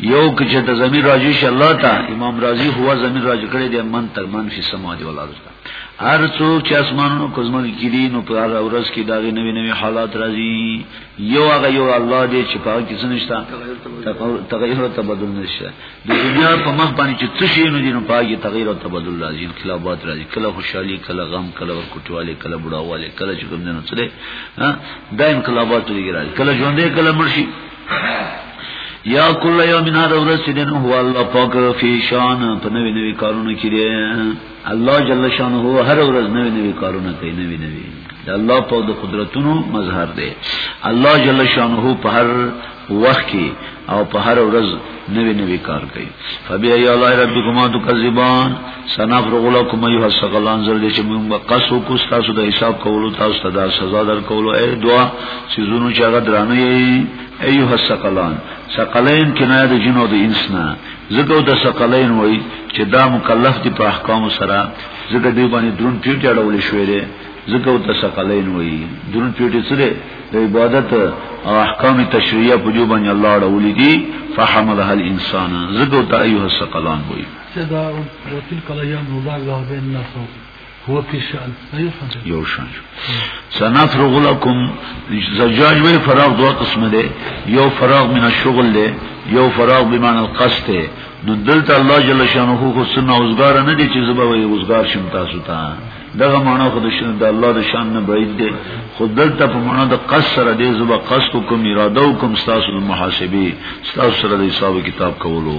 یو کې چې د زمير راځي شي الله ته امام رازي هو زمير راځي کړي د من تر من فی سما دی ولادت هر څوک چې اسمانونو کوزمل کړي نو په هر ورځ کې دا غي نوي نوي حالات راځي یو هغه یو الله دې چې پاک کې څه نشته تغیر او تبدل نشته د دنیا په مخ باندې چې څه شي نه دي نو پاګي تغیر او تبدل راځي انقلابات راځي کله خوشحالي کله غم کله ورکوټواله کله بډاواله کله چې کوم نه څه ها دا انقلابات لري راځي کله ژوندې کله مرشي یا کله یو مناره ورسې دین هو الله پاک فی شان په نوې نوې کارونه کړي الله جل شانه هر ورځ نوې نوې کارونه کوي نوې نوې د الله په د قدرتونو مظهر دی الله جل شانه په هر وخت کې او په هر ورځ نوې نوې کار کوي فبیا یا الله ربکما تکذبان سنفرغ لكم ایها الثقلان زر دې چې موږ قصو کو تاسو د حساب کولو تاسو ته د سزا در کولو اې دعا چې زونو چې هغه درانه یې ایها الثقلان ثقلین کنایه د جنو د انسنا ځکه د ثقلین وای چې دا مکلف دي په احکام سره ځکه دی باندې درون پیټ اړول شوې ده ځکه د ثقلین وای درون پیټ سره د عبادت او احکام تشریعه په جو باندې الله اړول دي فحملها الانسان ځکه ته ایه ثقلان وای صدا وتلک الايام نضاعها بين الناس هو في شأن أيوة یو شان سنفرغ لكم زجاج وی فراغ دو قسم ده یو فراغ من الشغل ده یو فراغ بمعنى القصد ده نو دلته الله جل شانه خو سن اوزګار نه دي چې زبا وي اوزګار شم تاسو ته دغه معنا خو د شان د الله د شان نه بعید دي خو دلته په معنا د قص سره دي زبا قص کوم اراده کوم تاسو د محاسبه تاسو سره د حساب کتاب کولو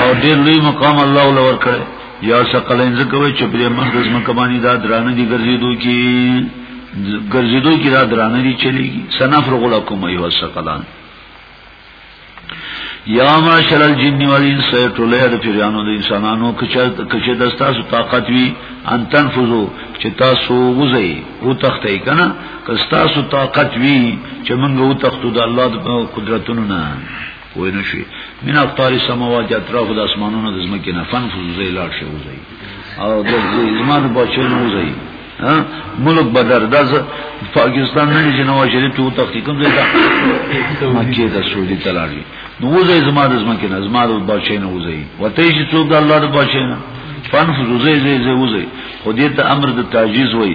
او ډېر لوی مقام الله ول ورکړ یا ثقلین زکوي چې په من د زمکه باندې دا درانه دي ګرځېدو کې ګرځېدو کې دا درانه دي چلیږي سنفرغ لكم ایها الثقلان یا معاشر الجن والانس ټوله د پیرانو د انسانانو کچه د تاسو طاقت وی ان تنفذو چې تاسو وځي او تختې کنه که تاسو طاقت وی چې موږ او تختو د الله د قدرتونو نه وای نه شي من اقطار السماوات چې اطراف د اسمانونو د زمکه نه فن فزوزي لاړ شي وځي او د زمان بچو نه وځي ملک بدر د پاکستان نه چې نواز شریف ته تختی کوم ځای دا مکه د سعودي تلاړي نو وځي زما د زمکه نه زما د بچو نه وځي وته چې څوک د الله د بچو نه فن فزوزي زي زي وځي خو دې ته امر د تعجیز وای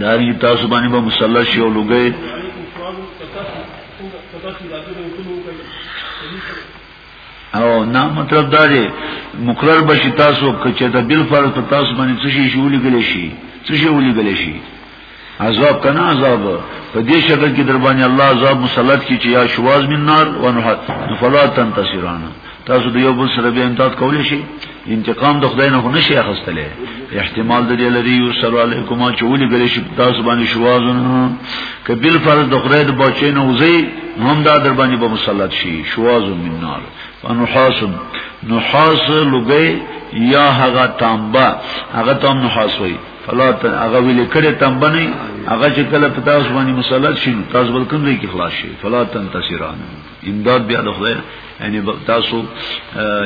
داری تاسو باندې به مسلح شي او لګي او نه مطلب دا دی مقرر بشي تاسو چې دا بل فرض په تاسو باندې څه شي شولې غلې شي څه شي ولې غلې شي عذاب کنه عذاب په دې شکل کې در باندې الله عذاب مسلط کی چې یا شواز من نار و نحت فلا تنتصرانه تاسو د یو بل سره به امداد کولی شي انتقام د خدای نه نه شي اخستلې احتمال د دې لري یو سره علیکم چې ولي ګلې شي تاسو باندې شوازن کبل فرض د خدای د بچی نه وزي هم دا در باندې به مسلط شي شواز من نار فنحاس نحاس لګي یا هغه تامبا هغه تام نحاس وي فلا هغه ویل کړي تامبا نه هغه چې کله په تاسو باندې مسلط شي تاسو بل کوم ځای کې خلاص شي فلا تنتصران امداد بیا د خدای یعنی تاسو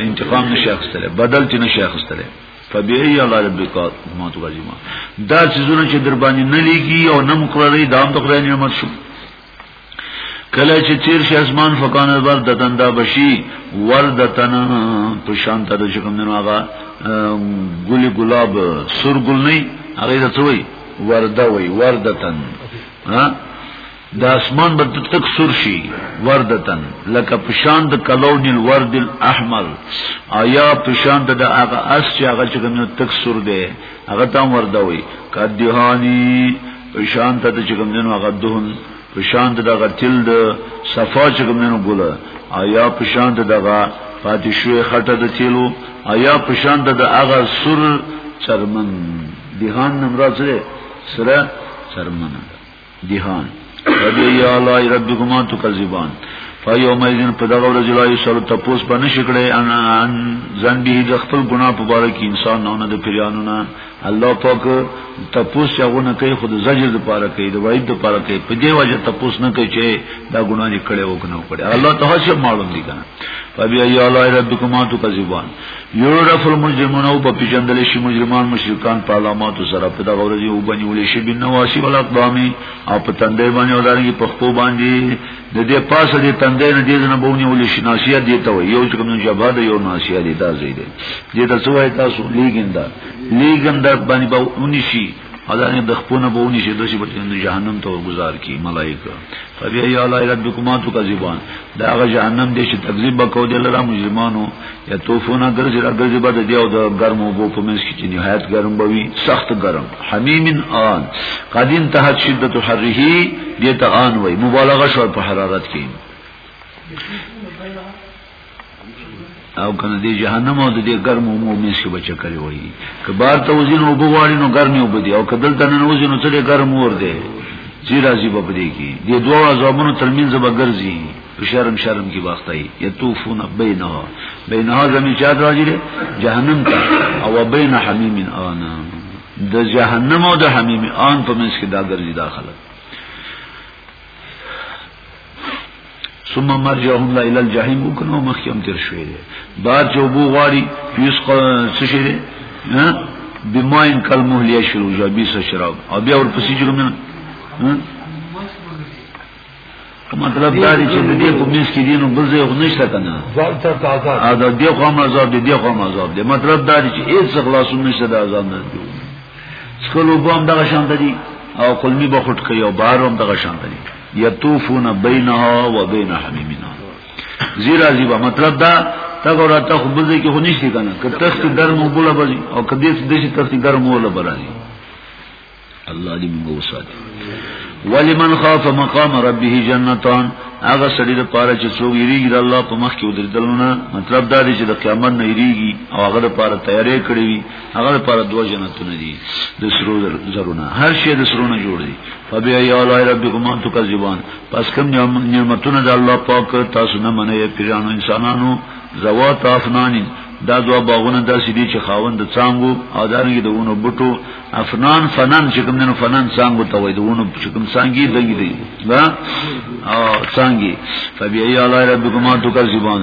انتقام نشي اخستله بدل چې نشي اخستله فبأي الله ربك ما تغلما دا چې زونه چې در باندې نه لګي او نه مقرري دا هم د خدای نعمت شو کله چې تیر شي اسمان فکان البر دتن دا بشي ور دتن په شان ته د شکم نه هغه ګل ګلاب سر ګل نه هغه ته وي ورده وي وردتن ها د اسمان به تک سور شي وردتن لکه پشان د کلون الورد الاحمر آیا پشان د هغه اس چې هغه چې کوم تک سور دی هغه تام ورده وي کدهانی پشان ته چې کوم دین هغه دهن پشان د دغه تل د صفا چې کوم دین ګوله آیا پشان د دغه پاتې شوې خټه د تیلو آیا پشان د هغه سور چرمن دهان نمرازره سره چرمن دیهان فبی آلاء ربکما تکذبان فیوم ایذن په دغه ورځ لا یسلو تپوس به نشکړي ان ان ځان به د خپل ګناه په باره کې انسان نه نه د پیرانو نه الله پاک تپوس یو نه کوي خود زجر د پاره کوي د وعید د پاره کوي په دې وجه تپوس نه کوي چې دا ګناه نه کړي او کنه کړي الله ته هڅه معلوم دي کنه فبی آلاء ربکما تکذبان یورف المجرمون او په پیژندل شي مجرمان مشرکان په علامات سره په دغه ورځ یو بنی ولې شي بن نواسی ول اقدام او په تندې باندې او دانګي په خپو باندې د دې پاسه دې تندې نه دې نه بونی ولې شي ناسیه دې ته یو چې کوم جبا ده یو ناسیه دې دا زیده دې ته څوای تاسو لیګنده لیګنده باندې به ونی شي اذان د خپونه بونی شي د شي په جهنم ته گزار کی ملائکه فبی ای الله ربکما تو کذبان دا غ جهنم دې چې تکذیب وکاو دل را مجرمانو یا توفونا ګرځي را ګرځي بد دی او د ګرمو بو په منځ کې چې نهایت ګرم بوي سخت ګرم حمیم آن قدیم ته شدت حره دې ته آن وای مبالغه شو په حرارت کې او کنه دی جهنم او دی ګرم او مومن شي بچ کړی وای که بار ته وزین او بغواړي نو ګرمي وبدي او کدل ته نه وزین نو څه ګرم ور دی چې راځي په دې کې دی دوه عذابونو ترمنځ به ګرځي په شرم شرم کې واختای یتوفون بینها بینها زمي چا راځي جهنم ته او بین حمیم انا د جهنم او د حمیم ان په منځ کې دا ګرځي داخله ثم مرجعهم لا الى الجحيم وکنو مخیم تیر شوی دی بعد جو بو غاری یوس څه شي دی ها بماین کل مهلیه شروع یا بیس شراب او بیا ور پسې جوړم نه مطلب دا دی چې د دې په میس کې دینو بل ځای غو نشته کنه ځان ته تازه ا د دې خو مزاب دې دې خو مزاب دې مطلب دا دی چې هیڅ خلاصون نشته د ازان نه څکلو بوم دغه شان دی او قلمی به خټ کوي او بار هم دغه شان دی یطوفون بینها و بین حمیمنا زیرا زیبا مطلب دا تا ګوره ته خو بځې کې خو نشتی کنه که تخت در مو بوله بځي او که دې دې چې تخت در مو ولا برازي الله دې موږ وساتي ولمن خاف مقام ربه جنتان هغه سړي د پاره چې څوک یریږي د الله په مخ کې ودرېدلونه مطلب دا دی چې د قیامت نه یریږي او هغه د پاره تیارې کړې وي هغه لپاره دوه جنتونه دي د سرو زرونه هر شی د سرونه جوړ دي فبیا یا الله ربکم انتو کذبان پس کوم نعمتونه د الله پاک تاسو نه منئ پیرانو انسانانو زوات افنان دا دوا باغونه داسې دي چې خاوند د څنګو او دانګي د ونو بټو افنان فنان چې کوم نه فنان څنګو ته وای د ونو چې کوم څنګي دګي دي دا او څنګي فبیا یا الله ربکم انتو کذبان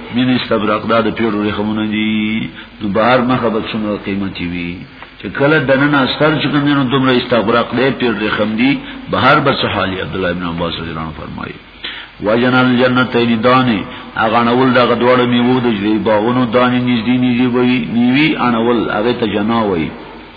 من استبرق دا د پیړو رخمونه دي نو بهر مخه به څومره قیمتي وي چې کله دننه ستر چې کوم نو دومره استبرق دی پیر رخم دي بهر به څه حالي عبد الله ابن عباس رضی الله عنه فرمایي وجن الجنتین دانی اغانول دا غدوړو میوه د جری باغونو دانی نږدې نږدې وي نیوی انول هغه ته جنا وي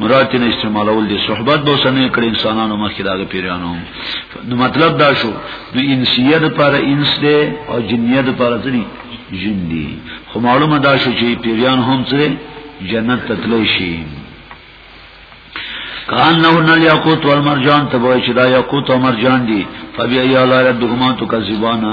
مراد نه استعمالول دي صحبت به سنې کړې انسانانو مخکې داغه پیرانو نو مطلب دا شو د انسیت پر انس دي او جنیت پر ځنی جن دي خو معلومه دا شو چې پیران هم څه جنت تتلی شي کان نو نه یاقوت والمرجان تبوی چې دا یاقوت او مرجان دي فبیا یا لا ربهما تکذبانا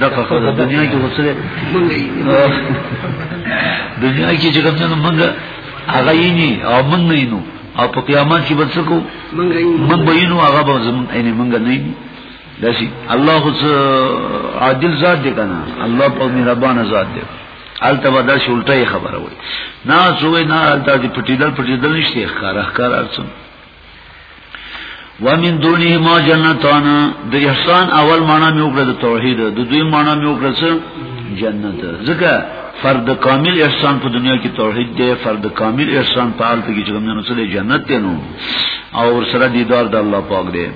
دغه خو د دنیا کې وسره دنیا کې چې کوم نه منګه هغه یې نه او من نه نو او په قیامت کې به څه کو من به یې نو هغه به زمون عین منګه نه نو داسي الله خو عادل ذات دی کنه الله په مهربان ذات دی الته به دا شولټه خبره وای نه سوې نه الته دې پټیدل پټیدل نشته ښکارا ښکارا څه ومن دونه ما جنتان د احسان اول معنا مې وکړه د توحید د دوی معنا مې وکړه څه جنت ځکه فرد کامل احسان په دنیا کې توحید دی فرد کامل احسان په حالت کې چې کوم نه نو جنت دی نو او ور سره دیدار د الله پاک دی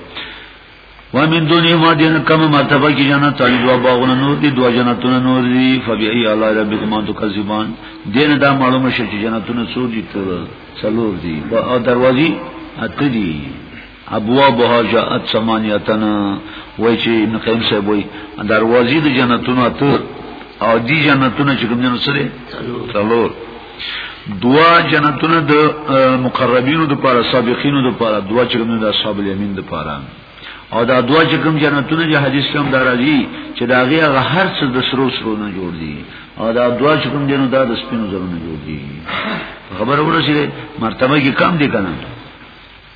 ومن دونی ما دین کم مرتبه کی جنت تالی دو باغونه نور دی دو جنتونه نور دی فبی ای علی ربکما تکذبان دین دا معلومه شې چې جنتونه څو دي تر څلور دي او دروازې اته دي ابوابها جاءت ثمانیتنا وای چې ابن قیم صاحب وای دروازې د جنتونو اته او دی جنتونه چې کوم جنت سره څلور دوا جنتونه د مقربینو د پاره سابقینو د پاره دوا چې کوم د اصحاب الیمین د پاره او دا دوا چې کوم جنتونه چې حدیث کې هم درازي چې دا غي هغه هر څه د سرو سرو نه جوړ دي او دا دوا چې کوم جنو دا د سپینو زرو نه جوړ دي خبر ورسېده مرتبه کې کم دي کنه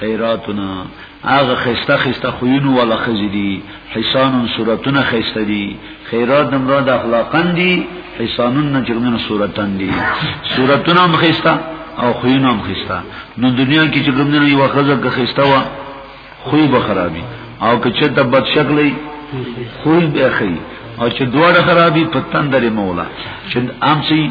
خیراتنا هغه خسته خسته خوینو ولا خزی دی حسانون صورتونه خسته دی خیرات د مراد اخلاقن دی حسانون نه چرمن صورتن دی صورتونه هم خسته او خوینو هم خسته نو دنیا کې چې کومنه یو خزه که خسته وا خوې به خرابي او که چې د بد شکلې خوې به خي او چې دواړه خرابي پتن درې مولا چې امسي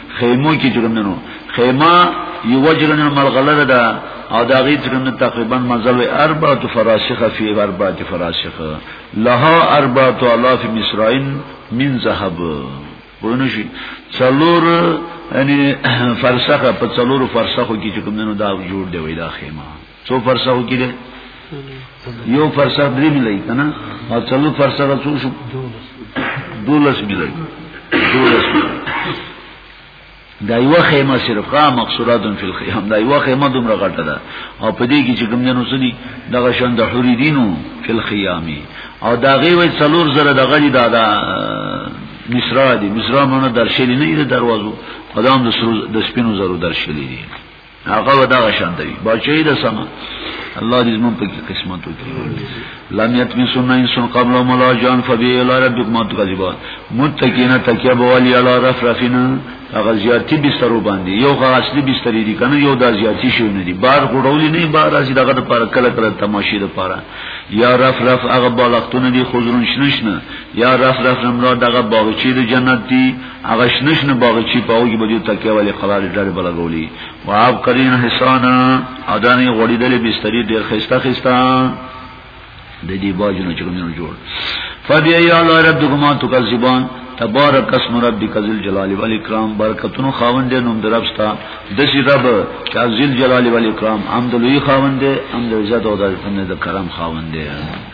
خیمو کې جرمنو خیمه یو جرمنو ملغلره ده او دا غي جرمنو تقریبا مزل اربعه فراشخه فی اربعه فراشخه لها اربعه الاف مصرعين من ذهب ورنه شي څلور یعنی فرسخه په څلور فرسخو کې چې کوم نو دا جوړ دی وای دا خیمه څو فرسخو کې دی یو فرسخ درې ملای کنه او څلو فرسخ څو شو دولس ملای دولس دا یو خیمه صرف قا مقصورات فی الخیام دا یو خیمه دومره غټه ده او په دې کې چې کوم جنو سدي دغه شان د حوری دینو فی الخیامی او دا غي وای څلور زره د غړي دا دا مصرا دي مصرا مونږ درشلې نه دي دروازو خدام د سرو د سپینو زرو درشلې دي هغه ودا شان دی بچی د سما الله دې زمون په قسمت وکړي لم یتمی سنن انسان قبل ملا جان فبی الی ربکم تکذبان متقینا تکیه بوالی علی رفرفنا هغه زیارتی بستر باندې یو غا اصلي بستر دی کنه یو د زیارتی شو نه دی بار غړولې نه بار راځي دغه لپاره کله کله تماشې لپاره یا رف رف هغه بالښتونه دی خضرون شنشنه یا رف رف نمرا دغه باغچې د جنت دی هغه شنه شنه باغچې په هغو کې به دوی تکیه والې قرارې ډارې به لګولي و عبقرین حسانا او دا نه غوړېدلې بستري ډېر ښایسته ښایسته د دې باجونو چې کومونه جوړ فبأي آلاء ربكما تكذبان تبارک اسم ربک ذل جلال والاکرام برکتونو خاوند دی نوم دربستا دسی رب چې ذل جلال والاکرام حمد لوی خاوند دی حمد عزت او د کرم خاوند دی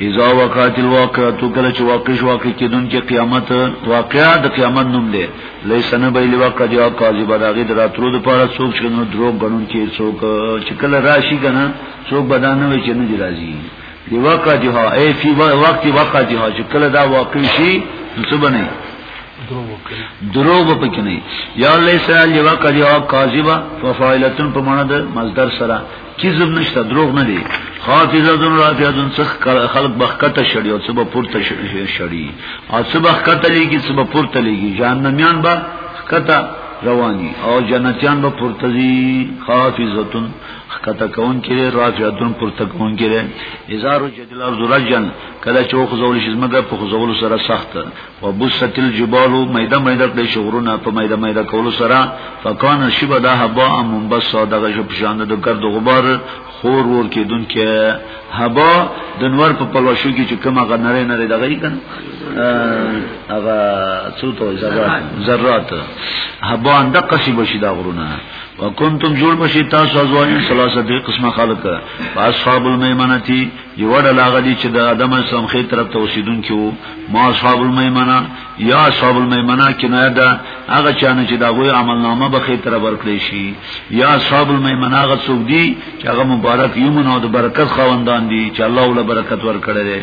اذا وقعت الواقعه تو کله چې واقع شو واقع کیدون کې قیامت واقعا د قیامت نوم دی لیس نه به لواقع دی او کاذب راغی دراترو د پاره څوک چې نو دروغ غنون کې څوک چې کله راشي کنه څوک بدانه وي چې نه دی راځي لواقع دی ها ای فی وقت واقع دی ها چې کله دا واقع شي نو څه بنه دروغ پکې نه یا لیس لواقع دی او کاذب ففاعلتن په معنا د مصدر سره کذب نشته دروغ نه دی خافزتون رافعتون څخ خلق بخکته شړی او سبا پورته شړی او سبا خکته لګي سبا پورته لګي جهنميان با خکته رواني او جنتيان به پورته زی خافزتون خکته کون کړي رافعتون پورته کون کړي ازار جدل ارض رجن کله چې خو زول شي زمګه په خو زول سره سخت وبست الجبال میده میده کړی شغرونه په میده میده کولو سره فکان شبه دا هبا منبس دغه شپ شان د ګرد غبار خور ور کېدون کې هبا د نور په پلوشو کې چې کومه غنره نه دغه یې کنه هغه څو ته ذرات ذرات هبا اند قصي بشي دا غرونه وکنتم جوړ بشي تاسو ازواج ثلاثه قسمه خلق فاصحاب المیمنه یو ډول هغه دي چې د آدم اسلام خې طرف ته اوسیدونکي وو ما اصحاب المیمنه یا اصحاب المیمنه کنایه ده هغه چانه چې دا غوي عمل نامه به خې طرف ورکړي شي یا اصحاب المیمنه هغه څوک دي چې هغه مبارک یمن او د برکت خوندان دي چې الله ول برکت ورکړي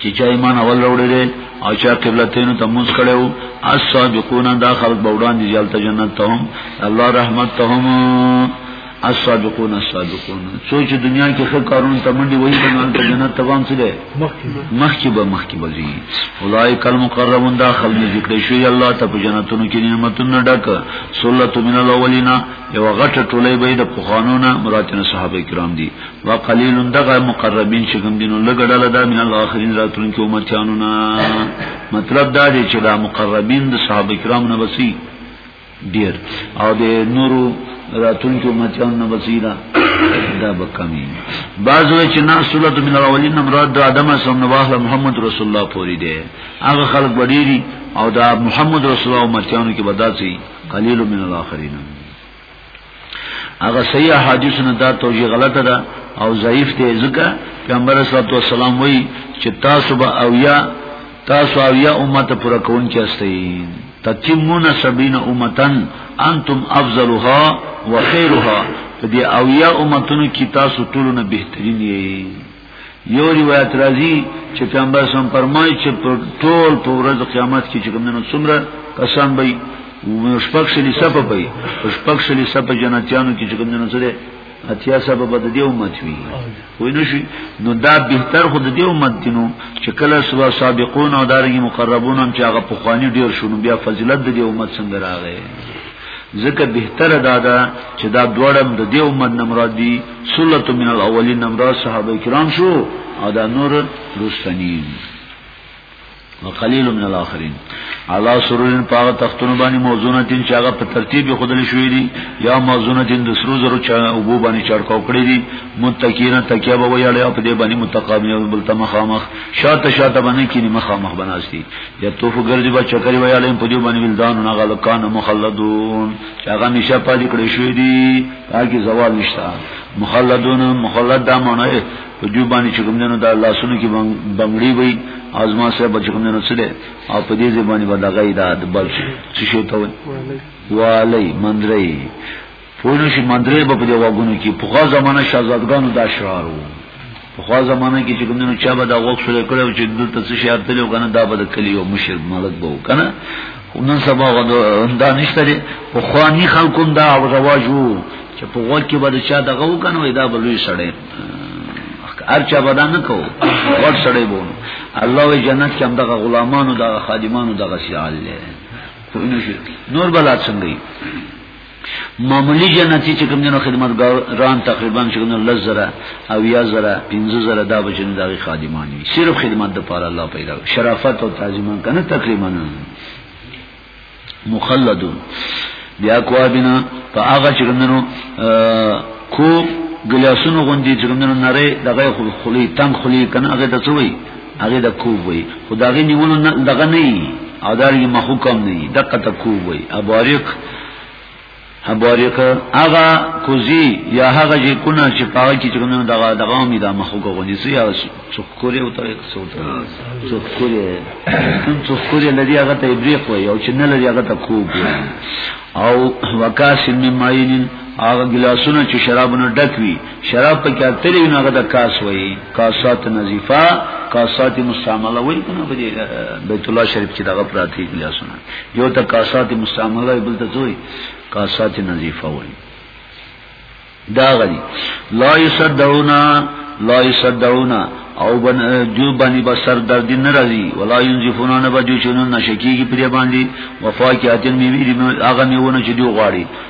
چې چا ایمان اول راوړی دی او چا قبلتینو ته مونږ کړو الصادقون دا خلق به وړاندې جلت جنت ته هم الله رحمت ته هم الصادقون الصادقون سوچ دنیا کې خو کارونه ته منډي وایي کنه ته جنت ته وام څه ده مخکې به مخکې به زی اولایک المقربون دا خلک ذکر شوی الله ته په جنتونو کې نعمتونه ډک سلت من الاولینا یو غټه ټولې به د پخوانو نه مراتب صحابه کرام دي وقلیل دغه مقربین چې کوم دینو لګړل دا من الاخرین راتلونکو امتیانو نه مطلب دا دی چې دا مقربین د صحابه کرام نه بسی ډیر او د نورو راتلونکو امتیانو نه بسی دا دا به کمی بعضو چې نه سورۃ من الاولین مراد د ادم اسلام نه واهله محمد رسول الله پوری دی هغه خلک وړي او دا محمد رسول الله امتیانو کې بداسي قلیل من الاخرین هغه صحیح حدیث نه دا توجیه غلطه ده او ضعیف دی ځکه پیغمبر صلی الله علیه وسلم وی چې تاسو به او یا تاسو او یا امت پر کون کې استئ تتمون سبین امتن انتم افضلها وخيرها په دې او یا امتونو کې تاسو ټولو نه بهترین یې یو روایت راځي چې پیغمبر سم فرمایي چې پر ټول په ورځ قیامت کې چې کوم نن څومره کسان به شپږ شلی سپ به شپږ شلی سپ جنتیانو کې چې کوم نن سره اتیا سبب د دې امت وی وای نشي نو دا بهتر خود دې امت دینو چې کله سوا سابقون او دارنګ مقربون هم چې هغه په خواني ډیر شونو بیا فضیلت د دې امت څنګه راغی ځکه بهتره دا ده چې دا دوړم د دې امت نه مراد دي سلت من الاولین نمرا صحابه کرام شو او دا نور رستنین وقلیل من الاخرین علا سرورین پاغه تختونو باندې موزونه تین چې هغه په ترتیب خودل شوې دي یا موزونه تین د سرو زرو چا او بو باندې چړکاو کړې دي متکینا تکیا به ویاړې په دې باندې متقابل بل تمخامخ شاته شاته باندې کینی مخامخ بناستی یا توف ګرځي با چکرې ویاړې په دې باندې ولدان نه غلکان مخلدون چې هغه نشه پاتې کړې شوې دي تاکي زوال نشتا مخلدون مخلد دا معنی اے په جو باندې چې کوم دینو دا الله سونو کې بنگړي وي ازما سره بچ کوم دینو څه ده او په دې زبانی باندې غي دا د بل څه شي ته والی مندري پوه شي مندري په دې واګونو کې په غا زمانہ شاهزادګانو دا شعار وو په خوا زمانه کې چې کوم نو چا به دا غوښ شول کړو چې دلته څه شي ارتلو کنه دا به د کلی او مشر ملک به وکنه نن سبا دا نشته دی په خوا ني خلکو دا او رواج وو چې په غوږ کې به چا دغه وکنه وای دا به لوی سړی هر چا به دا نه کو غوږ سړی وو الله وی جنت کې هم دغه غلامانو دغه خادمانو دغه سیال له نور بلات څنګه معمولی جنتی چې کوم دینو خدمتګاران تقریبا چې کوم لز زره او یا زره پنځه زره دا بچنه دغه خادمان وي صرف خدمت د پاره الله پیدا شرافت او تعظیم کنه تقریبا مخلدون بیا کوابینا په هغه چې کوم دینو کو ګلاسونو غوندي چې کوم دینو نری دغه خلی تنگ خلی کنه هغه د څوی هغه د کوب وي خو دا غي نیولو نه دغه نه او دا یې مخو کم نه دغه ته کوب وي اباریق اباریق هغه کوزي یا هغه چې کونه چې پاوي چې کوم دغه دغه می دا مخو کوونی سي یا څوکوري او ترې څوکوري څوکوري لدی هغه ته ابریق وي او چې نه لدی هغه ته کوب وي او وکاسن مماینن هغه ګلاسونه چې شرابونه ډک وي شراب په کې تلې نه غدا کاس وای کاسات نظیفه کاسات مستعمله وای کنه په بیت الله شریف کې دغه پراتی ګلاسونه یو ته کاسات مستعمله بل ته دوی کاسات نظیفه وای دا غدي لا یصدعونا لا یصدعونا او بن جو باندې بسر درد نه راځي ولا ينزفون نه بجو چونو نشکیږي پر باندې وفاقاتن می وی هغه میونه چې دی غواړي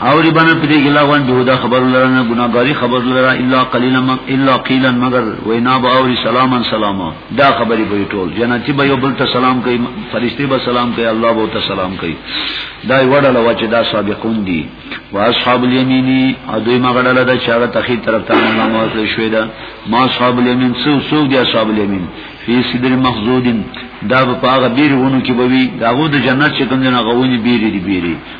اوری بنا پدې ګلاوان به دا خبر لرنه ګناګاری خبر لره الا قليلا ما الا قيلا مگر وینا به اوری سلاما سلاما دا خبرې به ټول جنتی به یو بل ته سلام کوي فرشتي به سلام کوي الله به ته سلام کوي دا وړل و چې دا سابقون دي واصحاب اليمين ادوی مغړل دا چاغه تخی طرف ته نه موصل شوې ده ما اصحاب اليمين څو څو دي اصحاب اليمين فی صدر مخزودین دا په هغه بیرونو کې بوي داغو د جنت چې کوم نه غوونی بیری دی بیری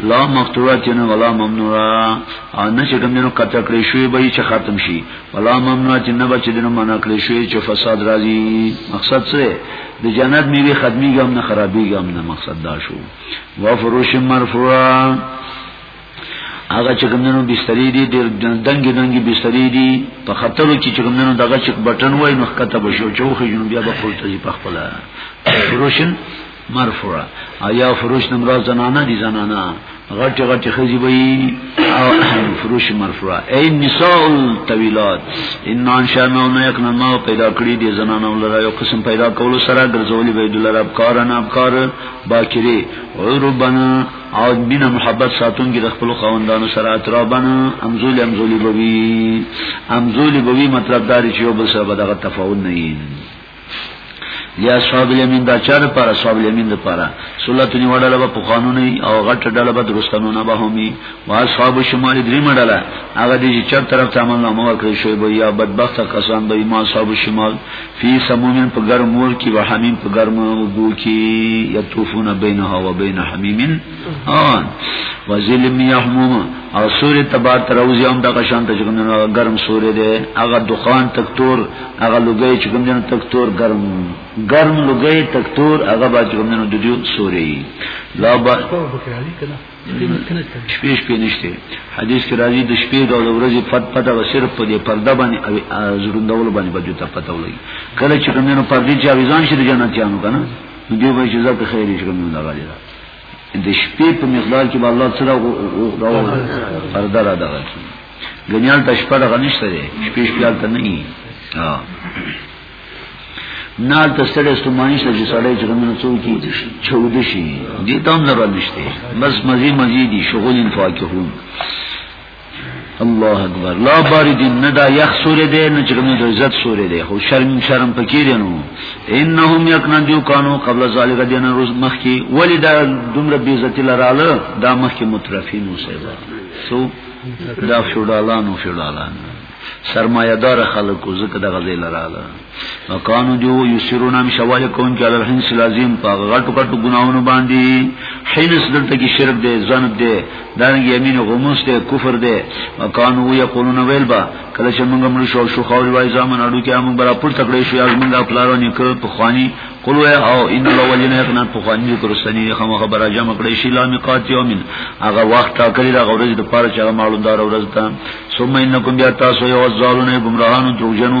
لا مقتوراتن ولا ممنوعا او نه چې کوم دینو قطع کړی شوی به چې ختم شي ولا ممنوع چې نه بچ دینو منع کړی شوی چې فساد راځي مقصد څه د جنت میوه خدمي ګم نه خرابي ګم نه مقصد دا شو وفروش مرفوعا هغه چې کوم دینو بستری دي ډېر دنګ دنګ بستری دي په خطر کې چې کوم دینو دغه چې بټن وای نو خطه بشو چوخې جنوبیا به خپل ته په خپل فروشن مرفوع او یا فروش نمرا زنانه دي زنانه غټ غټ خزي وي او فروش مرفوع اي نساء الطويلات ان ان شاء الله نه یک نما پیدا کړی دي زنانه ولر یو قسم پیدا کولو سره ګرځولې به دلر ابکار نه ابکار باکری عربن او بنا محبت ساتونګي د خپل خوندانو سره اترابن امزول امزولي بوي امزولي بوي مطلب داري چې یو بل سره بدغه تفاوت نه یا اصحاب الیمین دا چا لپاره اصحاب الیمین لپاره سلت نیوړل به په قانوني او غټ ډله به درستونه به همي او اصحاب شمال درې مډله هغه دې چې چر طرف ته عمل نامه ورکړي شوی به یا بدبخت کسان به ما اصحاب شمال فی سمومن په ګرم ور کې او حمیم په ګرم وبو کې یطوفون بینها و بین حمیمن آن وزل میحموم او سورې تبار تروزی هم دغه شان ته ګرم سورې ده هغه دخان تکتور هغه لګي چې کوم جن تکتور ګرم ګرم لګي تکتور هغه با چې کوم جن د دې سوري لا با شپې شپې نشته حدیث کې راځي د شپې د ورځې پد پد او صرف په دې پرده باندې او زړوندول باندې بده ته پته ولګي کله چې کوم جن پردي چې اویزان شي د جنت جانو کنه دې به چې زکه خیر یې کوم نه غالي د شپې په مقدار کې به الله څه راغو پرده را دغه کی غنیال ته شپه دغه نشته دی شپې شپې حالت نه ني ها نال ته سړی ستومانی شته چې سړی چې غمنه څو کی چود شي دې تام نه را نشته بس مزي مزي دي شغل فاکهون الله اکبر لا بارد نه دا یخ سورې دی نه چې کوم د عزت سورې دی خو شرم شرم پکې دی نو انهم یکنن دیو کانو قبل ذالک دین روز مخکی ولی دا دومره بی عزت لراله دا مخکی مترفین وسیدا سو دا فیوډالانو فیوډالان سرمایدار خلکو زکه د غزې لراله وکانو جو یسرون هم شوال کون کې علل حنس لازم په غټو غټو ګناونو باندې حنس دلته کې شرک دی ذنب دی دانګ یمین غموس دی کفر دی وکانو یقولون ویل با کله چې موږ مړ شو شو خول وای زمون اډو کې موږ برا پر تکړه شو یاز موږ خپلارو نه کړ په خواني قلو او ان الاولین یقنا په خواني کرستنی خمو خبره جمع کړی شی لا میقات یومن هغه وخت ټاکلی دا غورز د پاره چې هغه معلومدار ورځ ته ثم انکم بیا تاسو یو ځالونه ګمراهانو دروژنو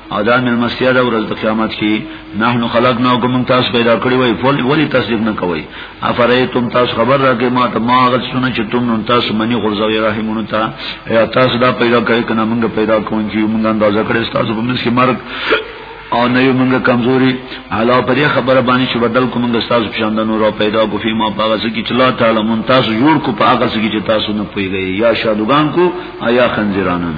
او دا مل مسیا دا ورځ د قیامت کې نحنو خلقنا کوم تاسو پیدا کړی وای فل ولی تصدیق نه کوي افریتم تاسو خبر راکې ما ته ما غل سونه چې تم نن تاسو منی غرزوی رحمون ته یا تاسو دا پیدا کړی کنه موږ پیدا کوم چې موږ اندازه کړی تاسو په منځ کې مرګ او نه یو موږ کمزوري علا پرې خبره باندې چې بدل کوم موږ تاسو په شان د نور پیدا کو فيما پاغه سکی چلا تعالی مون تاسو جوړ کو پاغه سکی چې تاسو نه پويږئ یا شادوغان کو یا خنزیرانان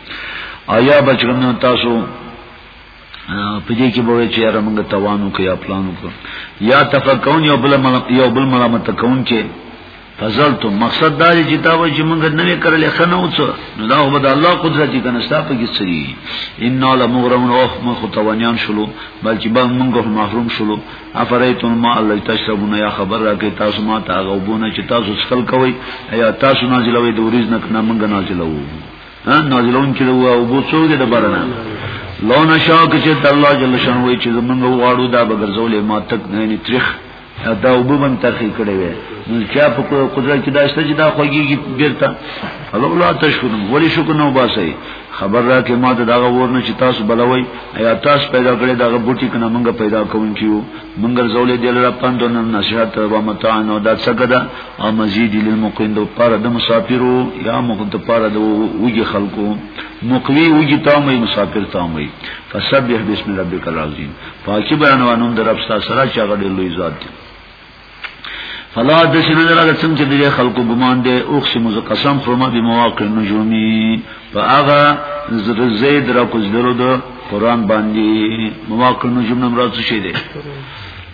آیا بچګنه تاسو په دې کې به چې یاره موږ توانو کې یا پلانو کو یا تفکون یو بل یو بل ملامت کون کې فزلت مقصد دا چې دا و چې موږ نه کړل خنه اوڅ نو دا هو د الله قدرت کنه ستا په کې سری ان لا مغرم او ما خو توانیان شلو بلکې به موږ محروم شلو افریتون ما الله تشربون یا خبر راکې تاسو ما ته غوبونه چې تاسو څکل کوي یا تاسو نازلوي د ورځ نه کنه موږ نازلوو نازلون کې وو او بو څو دې د برنا لو نشاء چې الله جل شانه وي چې زمونږ غواړو دا به ګرځولې ما تک نه تریخ دا وبو بن ترخی کړي وي نو چا په قدرت کې داشته چې دا خوږیږي بیرته الله لا تشکر ولی شکر نو باسي خبر را کې ما دغه ورنه چې تاسو بلوي یا تاسو پیدا کړی دغه بوټي کنه مونږ پیدا کوونکیو مونږ زولې دل را پاندو نن نشاط و متان او دا څنګه او مزید للمقین دو پارا د مسافرو یا مخ د پارا د وګي خلکو مقوی وګي تامي مسافر تامي فسبح بسم ربک العظیم پاکي بیانوانم در رب ستا سره چا غړي لوی ذات دی فلا د سینه دراله څنګه چې د خلکو ګمان دی او خصم قسم خرمه به مواقع نجومی فاغا زید را کوزدرو د قران باندې مواقع نجوم نمرات شي دی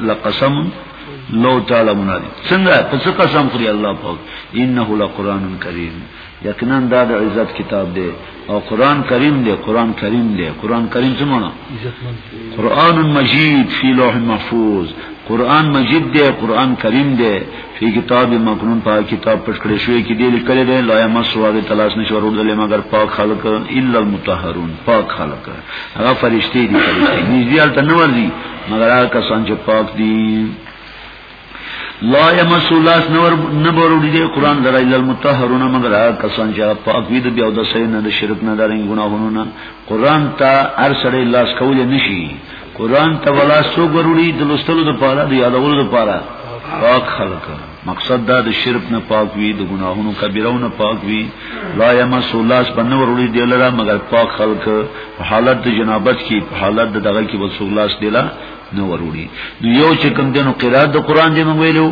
لقسم لو تعالی منادی څنګه په څه قسم خوري الله پاک انه لقران کریم یقینا دا د عزت کتاب دی او قران کریم دی قران کریم دی قران کریم څه معنی قران مجید فی لوح محفوظ قران مجید دی قران کریم دی فی کتاب مکنون پاک کتاب پټ کړی شوی کې دی لیکل دی لا یمس واغ تلاش نشور ورته مگر پاک خلق الا المطهرون پاک خلق هغه فرشتي دي فرشتي نږدې حالت نه ورځي مگر هغه کسان چې پاک دي لا یمسو لاس نور نبرو دی قران در الا المطهرون مگر هغه کسان چې پاک وي د بیا د سې نه د شرک نه درې ګناهونو نه قران ته هر سره لاس کول نشي قران ته ولا سو ګروري د لستلو د پاره د یادولو د پاره پاک خلک مقصد دا د شرک نه پاک وي د ګناهونو کبیره نه پاک وي لا یمس الله سبحانه وروړي دی لره مگر پاک خلق په حالت د جنابت کې په حالت د دغه کې وسو الله سبحانه دیلا نه وروړي نو یو چې کوم دنو قرات د قران دی موږ ویلو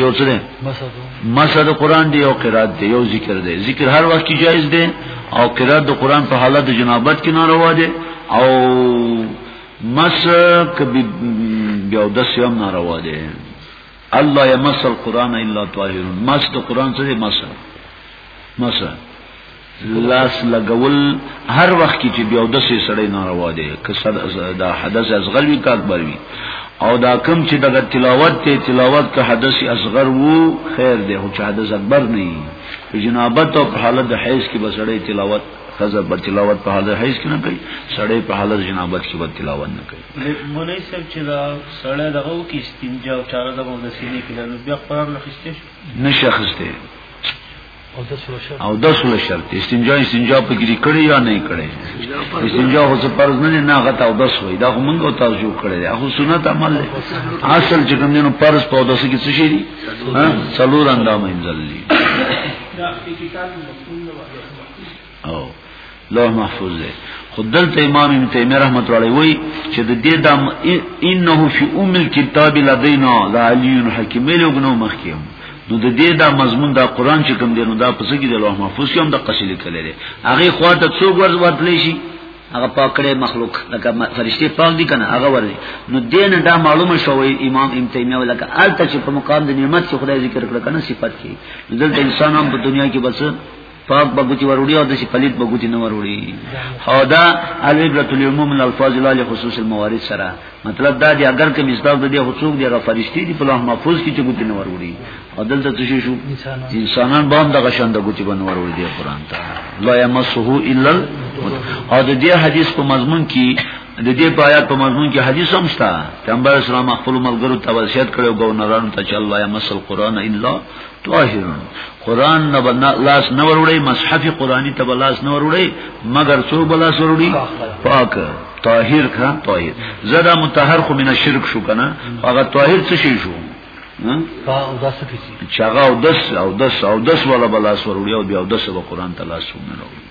یو څه دی مسد د قران دی یو قرات دی یو ذکر دی ذکر هر وخت کې جایز دی او قرات د قران په حالت د جنابت کې ناروا دی او مس کبي بیا د سیام ناروا دی الله يمس القرآن الا طاهرون مس د قرآن سره مس مس لاس لګول هر وخت کې چې بیا د سې سړی ناروا دی که صد دا حدث اصغر وی کا اکبر وی او دا کم چې دغه تلاوت ته تلاوت که حدث اصغر وو خیر دی خو چې حدث اکبر نه وي په جنابت او په حالت د حیض کې بسړی تلاوت خزر په تلاوت په حالت حیض کې نه کوي سړی په حالت جنابت کې به تلاوت نه کوي مولوی صاحب چې دا سړی دغه وکړي استنجا او چاره دغه د سینې کې نو بیا قرار نه خسته شي نشه خسته او د سول شرط استنجا استنجا په کې کړی یا نه کړی استنجا هو څه فرض نه نه غته او بس وای دا موږ او تاسو جوړ کړی دا خو سنت عمل دی اصل چې کوم نه فرض په داس کې څه شي ها څلور اندام انځل دي او لوح محفوظ دی خود دلته امام ابن تیمیه رحمت الله علیه وی چې د دې د انه فی ام الكتاب لدینا لعلی حکیم له غنو مخکیم نو د دې دا مضمون دا قران چې کوم دی نو دا پس کې د لوح محفوظ کې هم د قصې لیکل لري هغه خواته څو ورځ ورتلی شي هغه پاکړې مخلوق لکه فرشتي پاک دي کنه هغه ورني نو دین دا معلومه شوی امام ابن تیمیه ولکه الته چې په مقام د نعمت کې خدای ذکر کړ کنه صفات کې دلته انسان هم په دنیا کې بس پاک بغوتی وروړي او د شي پلیت بغوتی نه وروړي او دا العبرت العموم الفاظ لا لخصوص الموارد سره مطلب دا دی اگر که مستاف د دې حقوق دی را فرشتي دی په لوح محفوظ کې چې ګوتی نه وروړي او دلته څه شو انسانان به هم دغه شان د ګوتی باندې وروړي دی قران ته لا يمسه الا او د دې حدیث په مضمون کې د دې په آیات په مضمون کې حدیث هم شته پیغمبر اسلام خپل ملګرو توصیت کړو ګورنرانو ته چې الله يمسل قران الا طاهرون قران نه بنا لاس نه وروړي مصحف قرآني ته لاس نه وروړي مگر څو بلا سروړي پاک طاهر کا طاهر زدا متطهر خو من الشرك شو کنه هغه طاهر څه شي شو چاغه او دس او دس او دس ولا بلا سروړي او بیا دس به قران ته لاس نه وروړي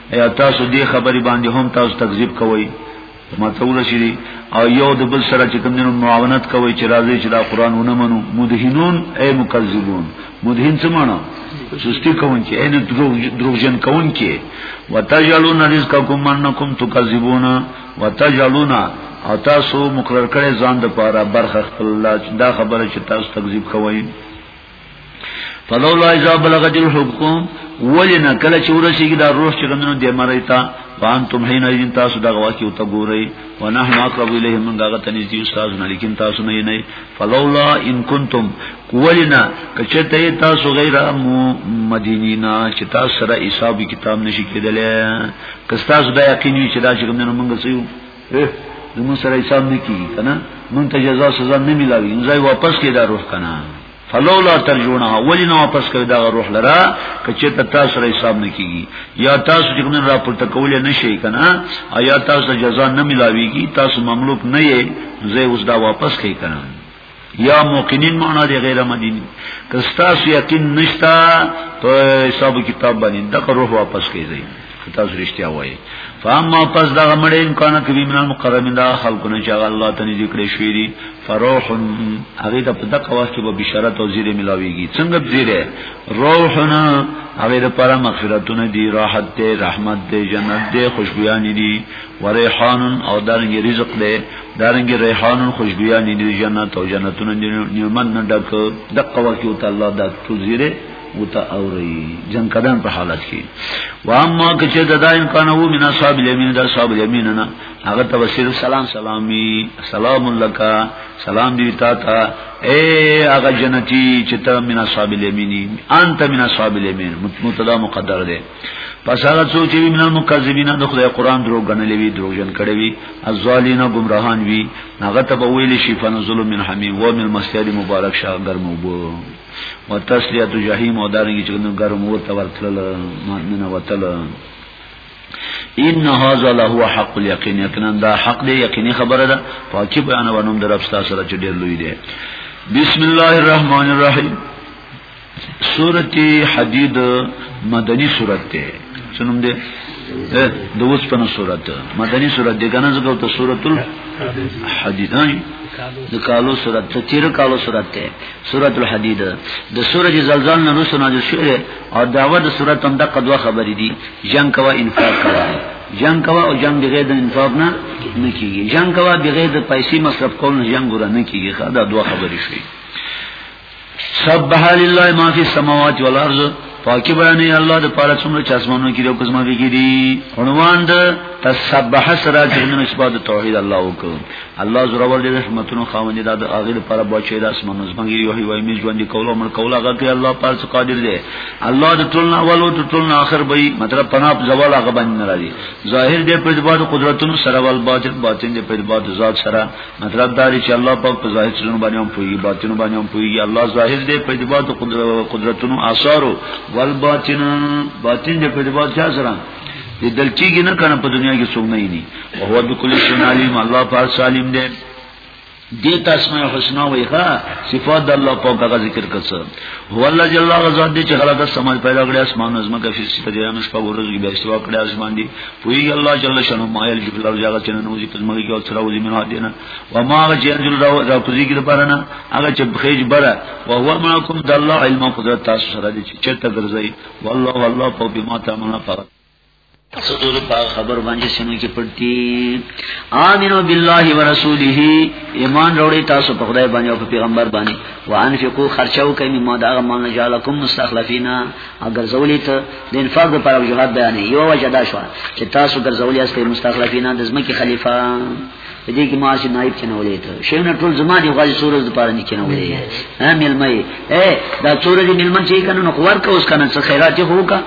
یا تاسو دې خبرې باندې هم تاسو تکذیب کوئ ماته ورشي او یو د بل سره چې کوم دینو معاونت کوي چې راځي چې دا قران ونه منو مدهنون اي مکذبون مدهن څه معنا سستی کوون کې ان دروغ دروغجن کوون کې وتجلون رزقکم منکم تکذبون وتجلون او تاسو مقرر کړی ځان د پاره برخه خپل دا خبره چې تاسو تکذیب کوئ فلولا اذا بلغت الحقوم ولنا کله چې ورسیږي دا روح چې غندنو دی مړی تا وان تم هینا دین تاسو دا غوا کې وته ګورئ ونحن اقرب الیه من دغه تنزی استاد نه لیکن تاسو نه نه فلولا ان کنتم ولنا کچته تاسو غیر مدینینا چې تاسو سره حساب کتاب نشی کېدل که تاسو دا یقین وي چې دا چې غندنو موږ سيو د مون سره حساب نه کیږي کنه مون ته جزا سزا نه ملاوي نو ځای واپس کې دا روح کنه فلولا ترجونه ولی نه واپس کوي دا روح لرا کچې ته تاسو سره حساب نه کیږي یا تاسو چې کوم راپورته کولې نه شي کنه یا تاسو جزا نه ملاويږي تاسو مملوک نه یې ځای اوس دا واپس کوي کنه یا موقنین معنا دی غیر مدینی که تاسو یقین نشتا په حساب کتاب باندې د روح واپس کیږي تاسو رښتیا وایي فاما پس دا مړ ان کان کبی من المقربین دا خلقونه چې الله ته نږدې کړی شوی دي فروح هغه د په دغه وخت کې به بشارت او زیره ملاويږي څنګه زیره روحنا هغه د پر مغفرتونه دي راحت دي رحمت دي جنت دي خوشبويان دي وريحان او درنګ رزق دي دارنګ ریحان خوشبویا نه دی جنت او جنتونه نیمن نه ډک دقه وکیو ته الله دا تزیره وتا اوري جنگ کدان په حالت کې و اما که چې ددا امکان وو من اصحاب الیمین دا اصحاب الیمین نه هغه توسیر سلام سلامي سلام لک سلام دی تا تا اے هغه جنتی چې ته من اصحاب الیمین انت من اصحاب الیمین متدا مقدر ده پس هغه څوک چې من المکذبین د خدای قران درو غنلې وی درو جن کړي وی ازوالین گمراهان وی هغه ته به ویل شي فنزل من حمیم و من مسجد مبارک شاه ګرمو بو وتسلیه جهنم او دارنګ چې نو ګرم ورته ورتل مؤمن وتل ان هاذا له حق اليقين یقینا دا حق دی یقیني خبره ده پاکي بیان ونوم در افستا سره چې ډېر لوی دی بسم الله الرحمن الرحیم سورت حدید مدنی سورت ته څنوم دی د اوس په سورت مدنی سورت دی کنه زګو ته سورت الحدید د کالو سورت ته تیر کالو سورت ته سورت الحدید د سورج زلزال نه نوسو نازل شوه او داوا د سورت هم دغه دوه خبرې دي جنگ کوا انفاق کوا جنگ کوا او جنگ بغیر د انفاق نه نه کیږي جنگ کوا بغیر د پیسې مصرف کول نه جنگ ور نه کیږي دا دوه خبرې شوي سبح لله ما فی السماوات والارض پاکی بیانې الله د پاره څومره چې اسمانونو کې او قسمه کې دي عنوان د تسبح سره چې موږ نسبت د توحید الله وکړو الله زړه ور دې رحمتونو خاوند دې د اغه لپاره بچی د اسمانونو څخه یو هی وای می ژوند کوله مر کوله هغه کې الله پاک څخه قادر دی الله د ټول نه اول او د ټول نه اخر به مطلب پناه زوال هغه باندې نه راځي ظاهر دې په دې قدرتونو سره ول باطن باطن دې په دې ذات سره مطلب دا دی چې الله پاک په ظاهر چلن باندې هم پوي باطن باندې هم پوي الله ظاهر دی په دې باندې قدرتونو آثارو ول باطن باطن دې په دې باندې څه سره دې دل کېږي نه کنه په دنیا کې څوک نه یې نه او هو بكل شيء عليم الله پاک سالم دی دې تاسو مې حسنا وي ها صفات الله پاک هغه ذکر کړه هو الله جل غزاد دې چې خلق سماج پیدا کړی اسمان نظم کې فسته دې نو شپه ورځ کې به استوا کړی اسمان دې وی الله جل شانو ما یل جبل الله جل شانو نوځي په مګي او سره وځي منه دینه و ما جن جل راو را کوزي کې لپاره نه هغه چې بخیج بره او هو معکم د الله علم او قدرت تاسو سره دي چې چرته ګرځي والله والله په بما تعملون فقط سطور پاک خبر باندې سینو کې پړتی امنو بالله ورسوله ایمان وروړي تاسو په خدای باندې او په پیغمبر باندې وانفقوا خرچو کوي ما دا مال جالکم مستخلفینا اگر زولی ته د انفاق د پر وجوهات بیانې یو وجه دا شو چې تاسو ګر زولی است مستخلفین د زمکی خلیفہ دې کې معاش نائب کې نه ولې ته شیونه ټول زما دی غوړي سورز د پاره نه کې نه ولې ها ملمای اے دا څور دې ملمن چې کنه نو خور کوس کنه څه خیرات یې هوکا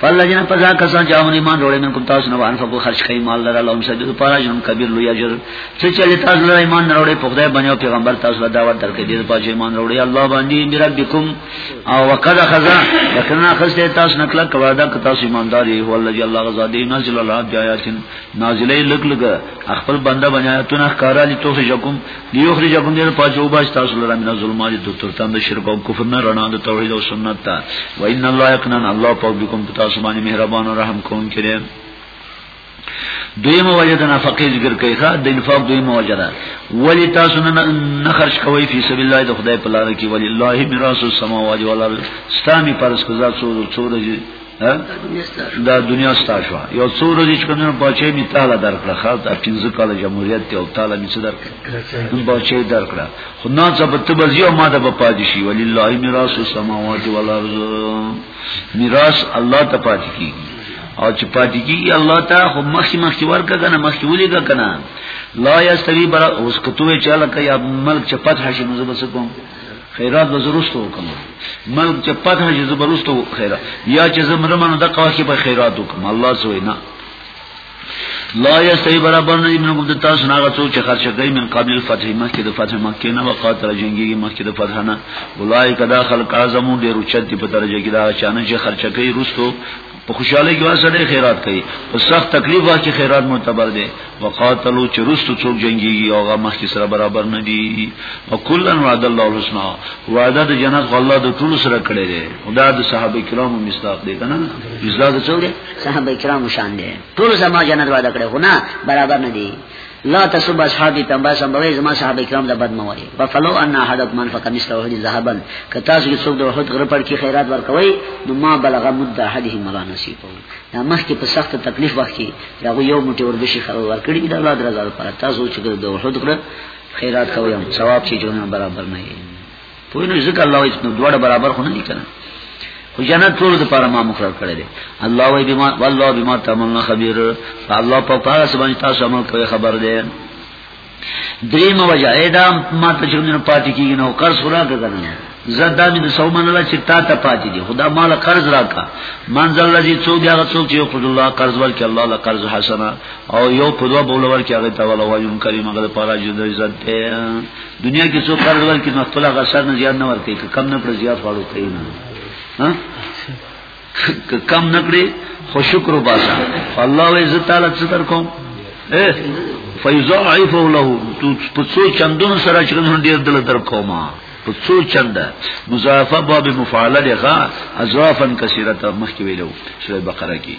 فلجن پزا کسان جاون ایمان روړې من کوم تاسو نه وان فقو خرج کړي مال لره لهم سجد پاره جن کبیر لوی اجر څه چلې تاسو له ایمان نه روړې په خدای باندې پیغمبر تاسو له دعوت درکې دې پاجې ایمان روړې الله باندې ربکم او وقد خذا لكن خسته تاس نکلا کوادا ک تاس ایماندار هو الله جل الله غزادی نازل الله آیات نازلې لګ لګ خپل بنده بنیاتونه ښکارا دي توخه جکم دی یو خري جکم دې پاجو باج تاسو لره من ظلمات د ترتان د شرک او کفر نه رڼا د توحید او سنت ته و ان الله یقنا الله پاک بكم تاسو باندې مهربان او رحم کون کړي دویمه وجه د نفقې ذکر کوي ښا د انفاق دویمه وجه ده ولی تاسو نه نه خرج کوي په سبیل الله د خدای په لار کې ولی الله میراث السماوات والارض ستامي پرس کزا څو څو ورځې دا دنیا ستاسو یو څو ورځې چې کوم بچي می تعالی درکړه خاص د پنځه کال جمهوریت ته او تعالی می څه درکړه نو بچي درکړه خو نه څه په تبزی او ماده په پادشي ولله میراث السماوات والارض میراث الله ته پاتې کیږي او چې پاتې کیږي الله ته خو مخکې مخکې ورکا کنه مخکې ولېګا کنه لا یستوی بر اوس کتوې چاله کوي ملک چې پات هشي نو زبس کوم خیرات به زروستو وکم ملک چې پات هشي زبروستو خیرات یا چې زمرمنو د قواخي په خیرات وکم الله سوې نه لا یستوی برابر نه من کوم د تاسو نه غڅو چې خرچ کوي من قبل الفتح مکه د فتح مکه نه وقاتل جنگي مکه د فتح نه اولای کدا خلق اعظمو ډیر چت په درجه کې دا چانه چې خرچ کوي رستو په خوشاله کې واسره خیرات کوي په سخت تکلیف واکه خیرات معتبر دي وقاتلو چې رستو څوک جنگي او هغه مخکې سره برابر نه دي او کلن وعد الله الحسنا وعده د جنت الله د ټول سره کړی دی خدا د صحابه کرامو مستاق دی کنه مستاق څو دی صحابه کرام شان دي ټول زما جنت وعده کړو نه برابر نه دي لا تسب اصحابي پیغمبر سم به زما صحابه کرام د بد موي فلو ان احدت من فقد مثل وحد ذهبا که تاسو کې څوک د وحد غره پر کې خیرات ورکوي نو ما بلغ مد حده ملا نصیب دا مخ کې په سخت تکلیف وخت کې دا یو موټي وربشي خبر ورکړي دا الله درزا پر تاسو چې د وحد غره خیرات کوي ثواب چې جوړه برابر نه وي په نو ځکه الله یې نو دوړ برابر خو نه دي کنه خو جنت ټول د پاره ما مقرر کړی دی الله وای بما والله بما تعملون خبير الله په پاره سبحانه تاسو عمل کوي خبر دی دریم وجه ایدا ما ته چرونه پاتې کیږي نو قرض خورا کړنه زدا مې د سومن الله چې تا ته پاتې دي خدا مال قرض راکا منزل الذي څوک هغه څوک چې خود الله قرض ورکړي الله له قرض حسنه او یو په دوه بوله ورکړي هغه ته ولا وایم کریم هغه لپاره جوړ عزت دی دنیا کې څو قرض ورکړي نو خپل غسر نه زیات نه ورکړي که کم نه کړ زیات واړو کوي نه ها که کم نه کړي خو شکر وباسا الله و عزت تعالی څه تر کوم اے فیضاعف له تو په څو چندونو سره چې نن ډیر دل در کومه په څو چنده مضاعفه باب مفعله لغه اضافا کثیره مخکې ویلو سوره بقره کې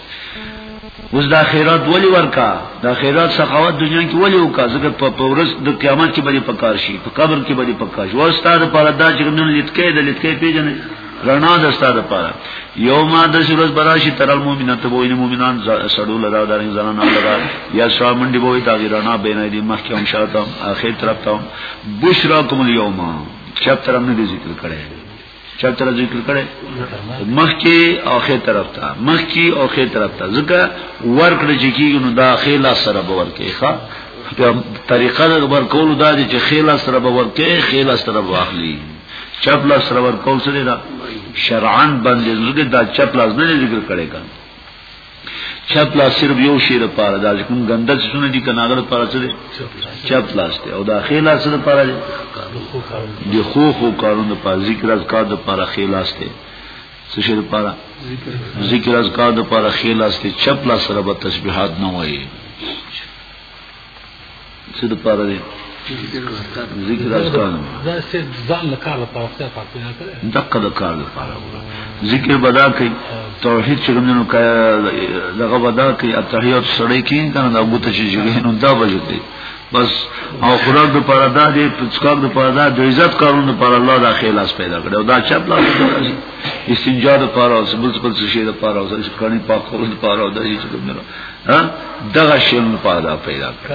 اوس دا خیرات ولی ورکا دا خیرات سخاوت دنیا کې ولی وکا ځکه په پورس د قیامت کې باندې پکار شي په قبر کې باندې پکار شي واستاد پر دا چې نن لټکې د لټکې پیژنې رڼا د استاد پر یوم د سورز براشي تر المؤمنات بو ان مؤمنان سړو لرا دارین زنان لرا یا شامن دی بو دا رڼا بین دی محکم شاتم اخر طرف ته بشرا کوم یوم چپ طرف نه ذکر کړي چا تر ذکر کړي مخ کې او خې طرف ته مخ کې او خې طرف ته ځکه ورکړ چې کیږي نو دا خې لا سره باور کوي ښا طریقه د خبر کول دا دي چې خې لا سره باور کوي خې لا سره واخلي چپ لا سره ور کول سره دا شرعاً باندې ځکه دا چپ لا نه ذکر کړي کړه چپ لاس صرف یو شی لپاره دا کوم ګنده څونه دي کنه هغه لپاره څه دي چپ لاس ته او دا خې لاس لپاره دي د خو خو کارونه په ذکر از کار د لپاره خې لاس ته څه شي لپاره ذکر از کار د لپاره خې لاس ته چپ لاس سره به تسبیحات نه وایي څه د پاره دی ذکر اسکان دا څه ځان له کار لپاره څه پاتې نه کړي دغه د کار لپاره ذکر بدا کوي توحید چې کومنو دغه بدا کوي اتحیات سړی کې کنه دا بوت چې جوړې نو دا بجته بس او خوراک د پاره دا دی پڅکاب د پاره دا د عزت کارون د پاره الله دا خلاص پیدا کړو دا چپ لا استنجا د پاره او سبل سبل شي د پاره او ځکه کړي پاک کول د پاره او د هیڅ کوم نه ها دغه شی مو پادا پیدا کړ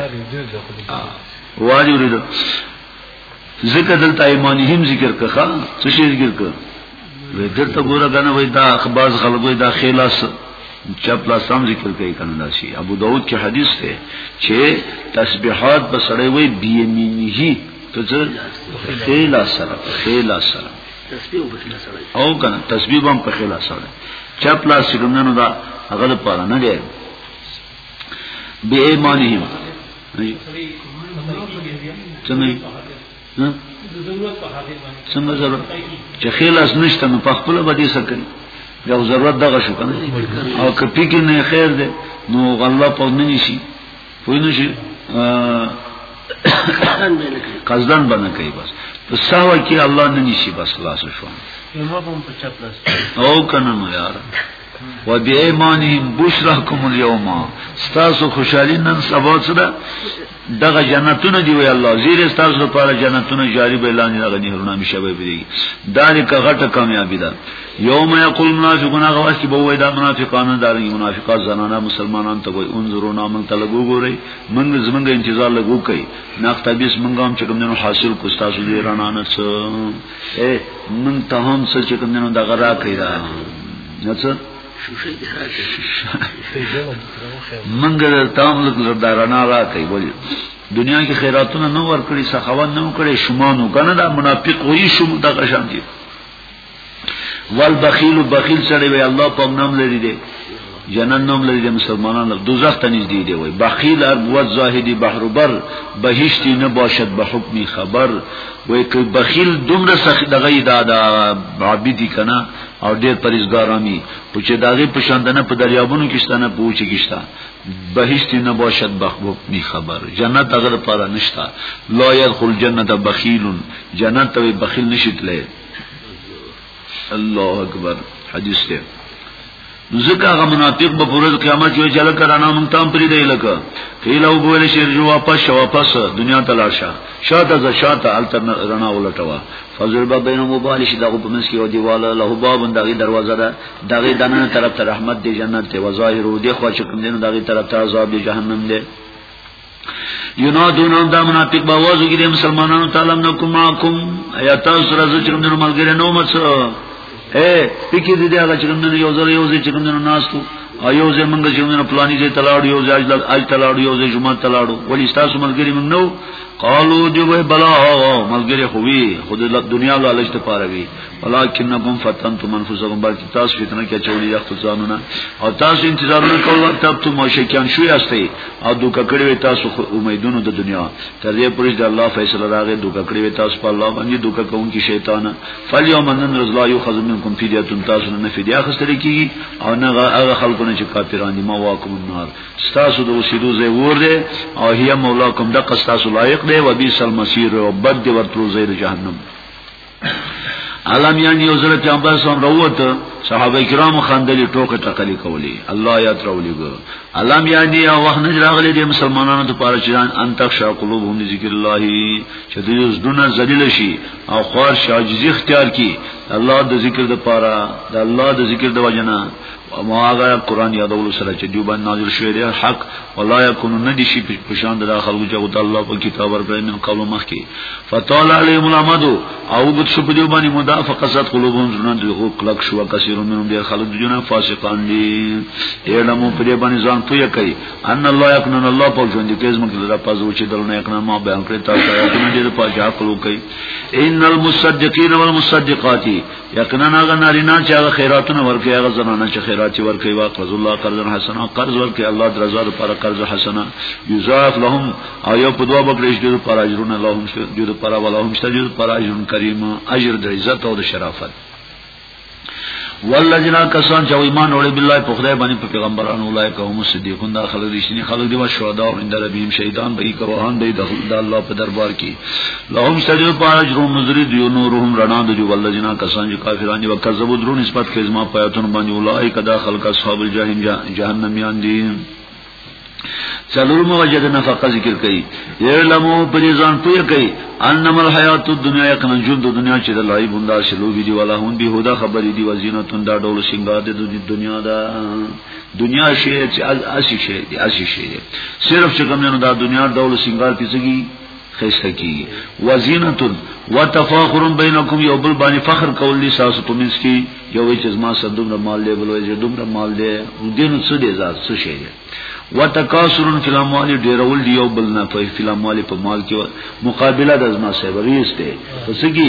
واجو دې ذکر دلته ایمانی هم ذکر کخا څه شی ذکر کړ وې دلته ګوره کنه وای دا اخباز خلکو دا خلاص چپ لا سم ذکر کوي کنه دا شی ابو داود کې حدیث ته چې تسبیحات بسړې وې بیمینه ته څه خلاص سره خلاص سره تسبیح په خلا سره او کنه تسبیح هم په خلا سره چا پلاس څنګه دا هغه د پاره نه دی به ایمانهم څنګه څنګه ضرورت چې خلاص نشته نو په خپل باندې سکري یو ضرورت دغه شو کنه او کپی کې نه خیر ده نو غلا په نه نشي پوه نه شي قصدن بنه کوي بس په ساوه کې الله نه نشي بس خلاص شو او کنه نو یار و بی ایمانهم بشراکم اليوم ستاسو خوشحالی نن سبا سره دغه جنتونه دی وی الله زیر ستاسو لپاره جنتونه جاری به اعلان دغه نهرونه مشه به بریږي دا دې کغټه کامیابی ده یوم یقول المنافقون غواس چې بووي دا منافقانو دا دي منافقات زنانه مسلمانان ته وي انظرونا من تلګو ګوري من زمونږ انتظار لګو کوي نقطبیس مونږ هم چې کوم دنو حاصل کو تاسو دې رانا نه څه اے من ته هم څه چې کوم دنو دغه را کوي دا نه څه شوشې دې راکړي منګ تام لګ زردارانا را کوي ولی دنیا کې خیراتونه نو ور کړی سخاوت نو کړی شومان وکنه دا منافق وایي شوم دغه شان دي والبخیل بخیل سره وی الله په نام لري دی جنت نوم لري د مسلمانانو دوزخ ته نږدې دی وای بخیل اربوت زاهدی بحربر بهشتی نه باشد به حکم خبر وای که بخیل دومره سخت دغه دا د عابدی کنه او ډیر پرېزګارامي خو چې داغه پښاندنه په دریابونو کې شته نه پوهچ کې شته بهشتی نه باشد به حکم خبر جنت هغه لپاره نشته لا يدخل جنته بخیل جنت ته بخیل نشیتلې الله اکبر حدیث ته ځکه هغه منافق به پرز قیامت جوړ چل کرانا مونږ تام پری دی لکه کله وګول شي جو واپس شو واپس دنیا ته لاړ شه شاته ز شاته التر رڼا ولټوا فضل باب بین مبالش دغه په منځ کې او دیواله له باب دغه دروازه ده دغه دنه طرف ته رحمت دی جنت ته وظاهر او دی خو چې کوم دین دغه طرف ته عذاب دی جهنم دی ینادون ان دا منافق با وازو کې د مسلمانانو تعالی نو کوم معکم یا تاسو سره چې کوم نو ملګری نو مڅ اے پکې دې دا چې کوم نو یو ځل یو ځل چې کوم نو ناستو او یو ځل موږ چې کوم نو پلاني ځای تلاړو یو ځل اج تلاړو یو ځل جمعه تلاړو ولی تاسو ملګری موږ نو قالو دی وای بلا ملګری خوې خود دنیا له لښت پاره وی ولکنکم فتنتم انفسکم بلکې تاسو فتنه کې چولې یخت ځانونه او تاسو انتظارونه کوله تب ته مشکان شو یاستئ او دوک کړي تاسو امیدونو د دنیا تر دې پرې د الله فیصله راغې دوک کړي تاسو په الله باندې دوک کوم کې شیطان فلیوم ان رز لا یخذ منکم فدیه تاسو نه فدیه خسته کیږي او نه هغه خلکونه چې کافران دي ما واکم النار تاسو د وسیدو زې ور دي او هي مولاکم د قصاص لایق دی و بي سل مسیر او بد ورتلو زې جهنم علم یعنی یو زړه پیغمبر سم راووت صحابه کرام خندلې ټوکه ټکلې کولې الله یا ترولې ګو علم یعنی یا وخت نه راغلي د مسلمانانو ته پاره چران ان تک شا قلوبهم ذکر الله چې د زړه ذلیل شي او خور شاجزي اختیار کی الله د ذکر د پاره د الله د ذکر د وجنه وما هغه قران یادول سره چې دیو باندې نازل شوی دی حق ولا یکون ندی شي په شان د خلکو چې غوته الله په کتاب ورکړي من قبل مخکي فتول علیهم الامد او د شپ دیو باندې مدا فقصت قلوبهم زنان دی هو کلک شو کثیر منهم دی خلک جنا فاسقان دي اعلمو په دې باندې ځان پوی کوي ان الله یکن الله په ژوند کې زموږ لپاره پزو چې دلونه یکن ما بیان کړی تاسو ته دې په جاه کلو کوي ان المصدقین والمصدقات یقینا هغه نارینه چې هغه خیراتونه ورکړي هغه زنانه چې خیرات ورکړي وا قرض الله قرض حسن او قرض ورکړي الله درزا لپاره قرض حسن یضاعف لهم او یو په دوه بکړي چې لپاره اجرون لهم چې لپاره ولهم چې لپاره اجر کریم اجر د عزت او د شرافت والذین کسان چې ایمان وړي بالله په خدای باندې په پیغمبران اولایک هم صدیقون دا خلک رښتینی خلک دي او شهدا او اند ربهم شهیدان به کوهان دی د الله په دربار کې لهم شجر پارا جرو مزری دیو نورهم رنا د جو ولذین کسان چې کافران دي وکذبوا درو نسبت کې زما پیاتون باندې اولای کدا خلق اصحاب الجحیم جهنم یان دي څلورم وجد نه فقط ذکر کړي یعلمو پر ځان پوی کړي انما الحیات الدنیا یقینا ژوند د دنیا چې د لای بوندا شلو وی دی ولا هم به هدا خبرې دی وزینت دا ډول شنګار د دنیا دا دنیا شی چې اسی شی دی اسی شی صرف چې کوم نه دا دنیا ډول شنګار پیسګي خسته کی وزینت و تفاخر بینکم یو بل باندې فخر کول دي تاسو په منځ کې یو وی چې ما سره دومره مال دی بل وی چې دومره مال دی دینو څه دی ځات څه شي دی و تکاثر فی الاموال ډیرول دی یو بل نه په فی الاموال په مال کې مقابله د ازما سره ریس دی پس کی